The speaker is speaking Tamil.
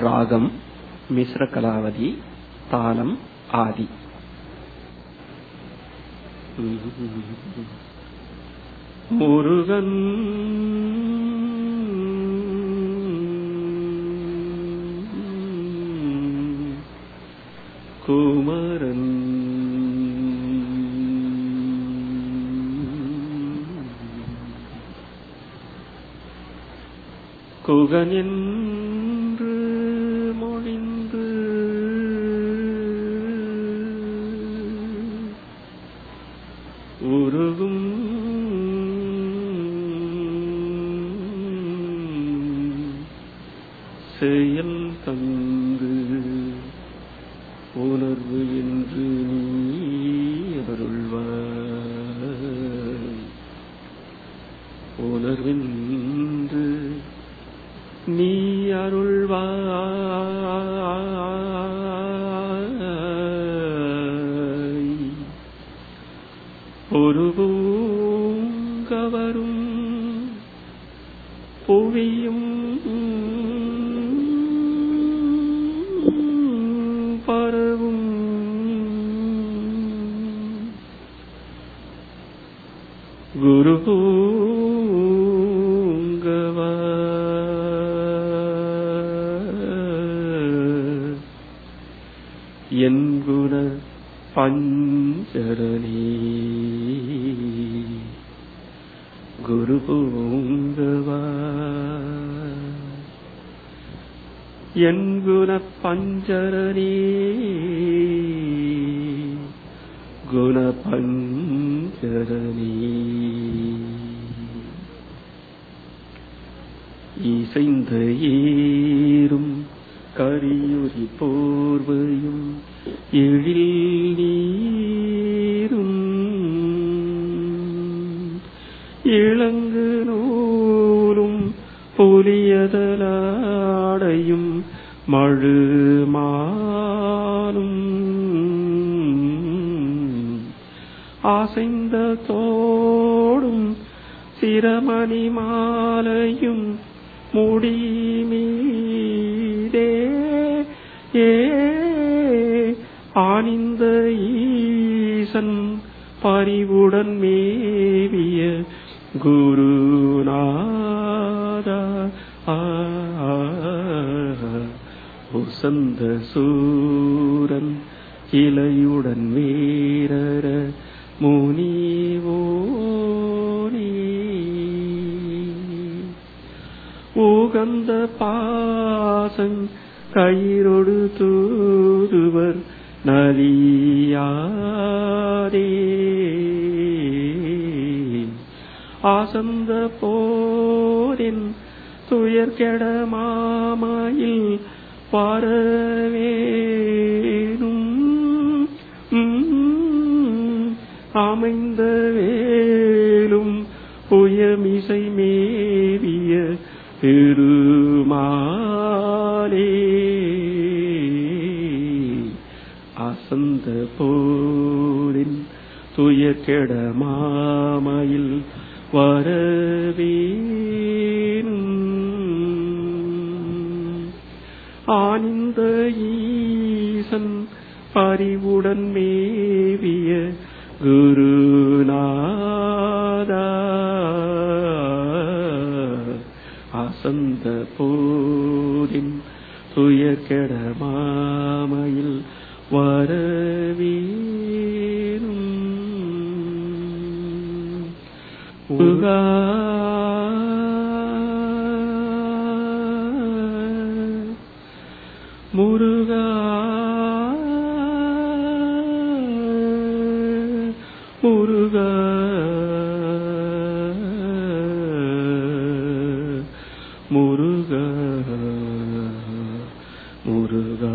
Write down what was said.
ராகம் மிஸ்ர கலாவதி தாளம் ஆதி. முருகன் குமரன் குகனின் உருகும். செயல் தந்து உணர்வு என்று நீ அருள்வாய். உணர்வென்று நீ அருள்வாய். ഒരു പൂങ്കവരും പറവും പരവും. ഗുരു பஞ்சரணி குரு பூங்கவா. என் குண பஞ்சரணே குண பஞ்சரணி இசைந்த ஏறும் போர்வையும் எழில் நீரும். இளங்கு நூலும் புலியதலாடையும் மழுமானும் ஆசைந்த தோடும் சிரமணி மாலையும் முடிமீதே ஈசன் பரிவுடன் மேவிய குருநாதா. ஆ உசந்த சூரன் இலையுடன் வீரர முனிவோனே உகந்த பாசங் கயிறொடு தூதுவர் நலியா நலியாதே ஆசந்த போரின் துயர்கெட மாமாயில் பாரவேனும். அமைந்த வேலும் புயமிசை மேவிய திருமாலே. அசந்த போரின் துய கெடமாமையில் மாமையில் ஆனிந்த ஈசன் பரிவுடன் மேவிய குருநாதா. அசந்த போதின் துயர் கெட மாமையில் முருகா முருகா. முருகா முருகா. முருகா